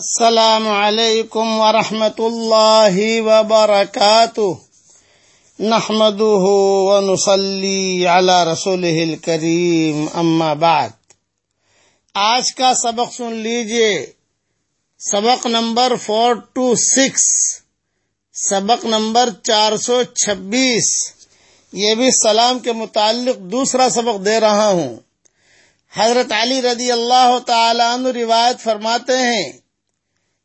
السلام علیکم ورحمۃ اللہ وبرکاتہ۔ نحمده ونصلي على رسوله الكريم اما بعد۔ آج کا سبق سن لیجیے۔ سبق نمبر فور ٹو سکس سبق نمبر چار سو چھبیس۔ یہ بھی سلام کے متعلق دوسرا سبق دے رہا ہوں۔ حضرت علی رضی اللہ تعالیٰ عنہ روایت فرماتے ہیں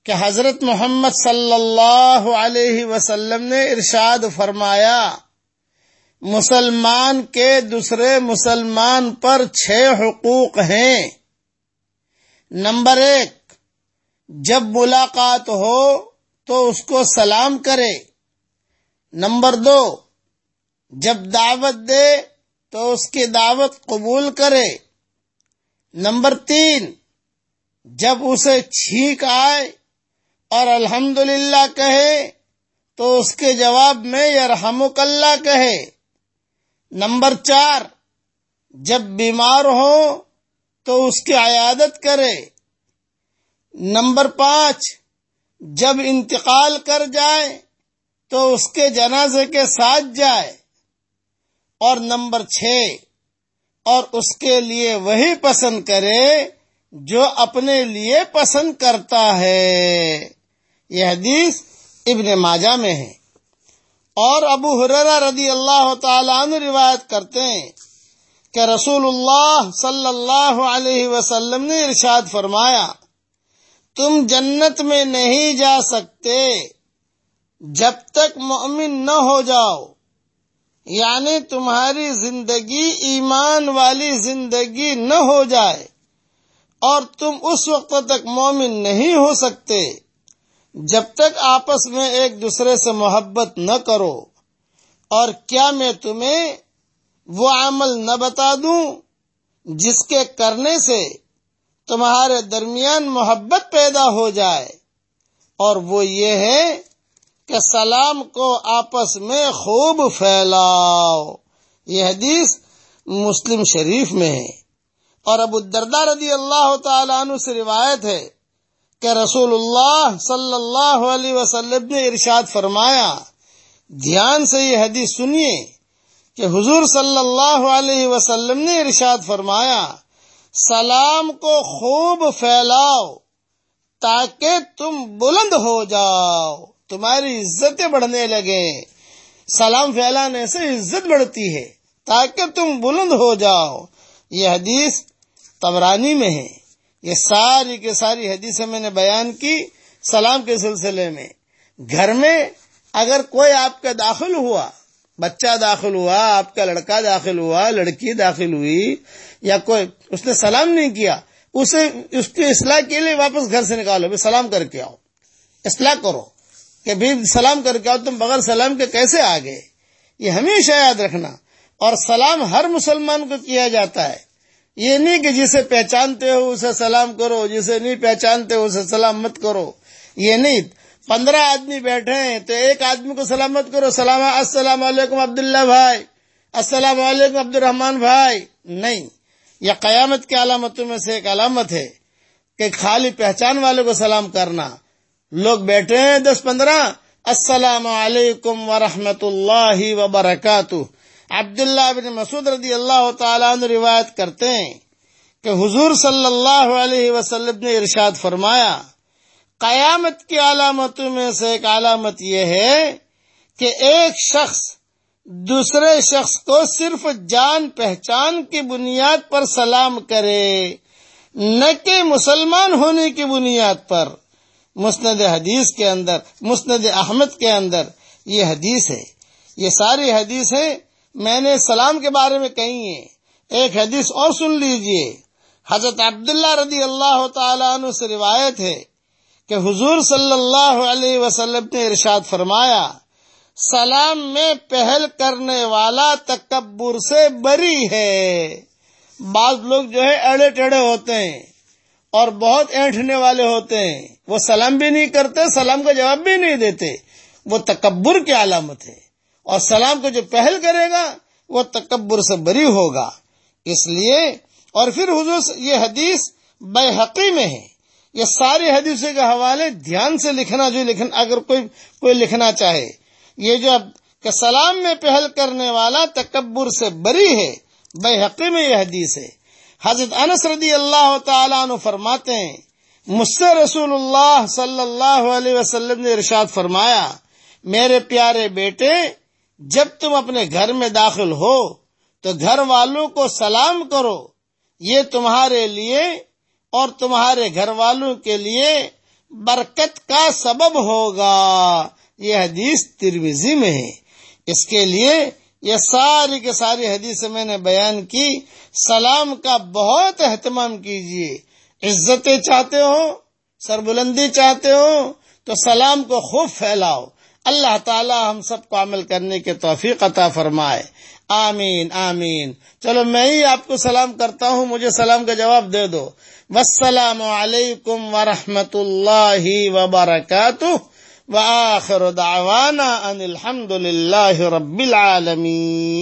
کہ حضرت محمد صلی اللہ علیہ وسلم نے ارشاد فرمایا، مسلمان کے دوسرے مسلمان پر چھ حقوق ہیں۔ نمبر ایک، جب ملاقات ہو تو اس کو سلام کرے۔ نمبر دو، جب دعوت دے تو اس کی دعوت قبول کرے۔ نمبر تین، جب اسے چھینک آئے اور الحمد کہے تو اس کے جواب میں یرحمک اللہ کہے۔ نمبر چار، جب بیمار ہو تو اس کی عیادت کرے۔ نمبر پانچ، جب انتقال کر جائے تو اس کے جنازے کے ساتھ جائے۔ اور نمبر چھ، اور اس کے لیے وہی پسند کرے جو اپنے لیے پسند کرتا ہے۔ یہ حدیث ابن ماجہ میں ہے۔ اور ابو حرا رضی اللہ تعالیٰ عنہ روایت کرتے ہیں کہ رسول اللہ صلی اللہ علیہ وسلم نے ارشاد فرمایا، تم جنت میں نہیں جا سکتے جب تک مومن نہ ہو جاؤ۔ یعنی تمہاری زندگی، ایمان والی زندگی نہ ہو جائے۔ اور تم اس وقت تک مومن نہیں ہو سکتے۔ جب تک آپس میں ایک دوسرے سے محبت نہ کرو۔ اور کیا میں تمہیں وہ عمل نہ بتا دوں جس کے کرنے سے تمہارے درمیان محبت پیدا ہو جائے؟ اور وہ یہ ہے کہ سلام کو آپس میں خوب پھیلاؤ۔ یہ حدیث مسلم شریف میں ہے۔ اور ابو الدردہ رضی اللہ تعالیٰ عنہ سے روایت ہے کہ رسول اللہ صلی اللہ علیہ وسلم نے ارشاد فرمایا، دھیان سے یہ حدیث سنیے کہ حضور صلی اللہ علیہ وسلم نے ارشاد فرمایا، سلام کو خوب پھیلاؤ تاکہ تم بلند ہو جاؤ، تمہاری عزتیں بڑھنے لگے۔ سلام پھیلانے سے عزت بڑھتی ہے تاکہ تم بلند ہو جاؤ۔ یہ حدیث تبرانی میں ہے یہ ساری کے ساری حدیثیں میں نے بیان کی سلام کے سلسلے میں۔ گھر میں اگر کوئی آپ کا داخل ہوا، بچہ داخل ہوا، آپ کا لڑکا داخل ہوا، لڑکی داخل ہوئی یا کوئی اس نے سلام نہیں کیا، اسے اس کی اصلاح کے لیے واپس گھر سے نکالو بھی سلام کر کے آؤ۔ اصلاح کرو کہ بھی سلام کر کے آؤ، تم بغیر سلام کے کیسے آ گئے یہ ہمیشہ یاد رکھنا۔ اور سلام ہر مسلمان کو کیا جاتا ہے۔ یہ نہیں کہ جسے پہچانتے ہو اسے سلام کرو، جسے نہیں پہچانتے ہو اسے سلام مت کرو۔ یہ نہیں۔ پندرہ آدمی بیٹھے ہیں تو ایک آدمی کو سلامت کرو۔ سلام، السلام علیکم عبداللہ بھائی۔ السلام علیکم عبد الرحمان بھائی۔ نہیں۔ یہ قیامت کی علامتوں میں سے ایک علامت ہے کہ خالی پہچان والے کو سلام کرنا۔ لوگ بیٹھے ہیں، دس پندرہ۔ السلام علیکم ورحمۃ اللہ وبرکاتہ۔ عبداللہ بن مسعود رضی اللہ تعالیٰ عنہ روایت کرتے ہیں کہ حضور صلی اللہ علیہ وسلم نے ارشاد فرمایا، قیامت کی علامتوں میں سے ایک علامت یہ ہے کہ ایک شخص دوسرے شخص کو صرف جان پہچان کی بنیاد پر سلام کرے، نہ کہ مسلمان ہونے کی بنیاد پر۔ مسند حدیث کے اندر، مسند احمد کے اندر یہ حدیث ہے۔ یہ ساری حدیث ہے میں نے سلام کے بارے میں کہی ہے ایک حدیث اور سن لیجیے۔ حضرت عبداللہ رضی اللہ تعالیٰ عنہ سے روایت ہے کہ حضور صلی اللہ علیہ وسلم نے ارشاد فرمایا، سلام میں پہل کرنے والا تکبر سے بری ہے۔ بعض لوگ جو ہے اڑے ٹیڑے ہوتے ہیں اور بہت اینٹنے والے ہوتے ہیں۔ وہ سلام بھی نہیں کرتے، سلام کا جواب بھی نہیں دیتے۔ وہ تکبر کی علامت ہے۔ اور سلام کو جو پہل کرے گا، وہ تکبر سے بری ہوگا۔ اس لیے، اور پھر حضور یہ حدیث بے حقی میں ہے۔ یہ ساری حدیثوں کے حوالے دھیان سے لکھنا، جو لکھنا اگر کوئی کوئی لکھنا چاہے۔ یہ جو کہ سلام میں پہل کرنے والا تکبر سے بری ہے بے حقی میں یہ حدیث ہے۔ حضرت انس رضی اللہ تعالیٰ عنہ فرماتے ہیں، مجھ سے رسول اللہ صلی اللہ علیہ وسلم نے ارشاد فرمایا، میرے پیارے بیٹے جب تم اپنے گھر میں داخل ہو تو گھر والوں کو سلام کرو۔ یہ تمہارے لیے اور تمہارے گھر والوں کے لیے برکت کا سبب ہوگا۔ یہ حدیث ترویزی میں ہے۔ اس کے لیے یہ ساری کے ساری حدیث میں نے بیان کی۔ سلام کا بہت اہتمام کیجیے عزتیں چاہتے ہو، سربلندی چاہتے ہو، تو سلام کو خوب پھیلاؤ۔ اللہ تعالی ہم سب کو عمل کرنے کے توفیق عطا فرمائے۔ آمین آمین۔ چلو میں ہی آپ کو سلام کرتا ہوں، مجھے سلام کا جواب دے دو۔ والسلام علیکم ورحمۃ اللہ وبرکاتہ۔ وآخر دعوانا ان الحمد للہ رب العالمین۔